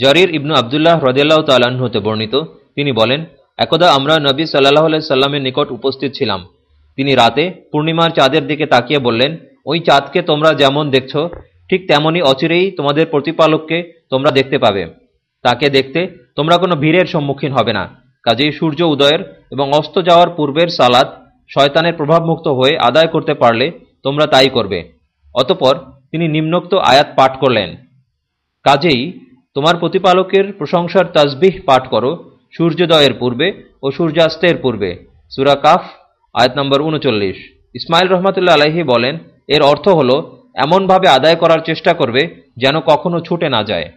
জরির ইবনু আবদুল্লাহ রদিয়াল্লাহ তাল্লাহ্ন হতে বর্ণিত, তিনি বলেন, একদা আমরা নবী সাল্লাহ সাল্লামের নিকট উপস্থিত ছিলাম। তিনি রাতে পূর্ণিমার চাঁদের দিকে তাকিয়ে বললেন, ওই চাঁদকে তোমরা যেমন দেখছ, ঠিক তেমনি অচিরেই তোমাদের প্রতিপালককে তোমরা দেখতে পাবে। তাকে দেখতে তোমরা কোনো ভিড়ের সম্মুখীন হবে না। কাজেই সূর্য উদয়ের এবং অস্ত যাওয়ার পূর্বের সালাদ শয়তানের প্রভাবমুক্ত হয়ে আদায় করতে পারলে তোমরা তাই করবে। অতপর তিনি নিম্নোক্ত আয়াত পাঠ করলেন, কাজেই তোমার প্রতিপালকের প্রশংসার তাজবিহ পাঠ করো, সূর্যোদয়ের পূর্বে ও সূর্যাস্তের পূর্বে। সুরা কাফ, আয়াত নম্বর উনচল্লিশ। ইসমাইল রহমতুল্লা আলাহি বলেন, এর অর্থ হল, এমনভাবে আদায় করার চেষ্টা করবে যেন কখনও ছুটে না যায়।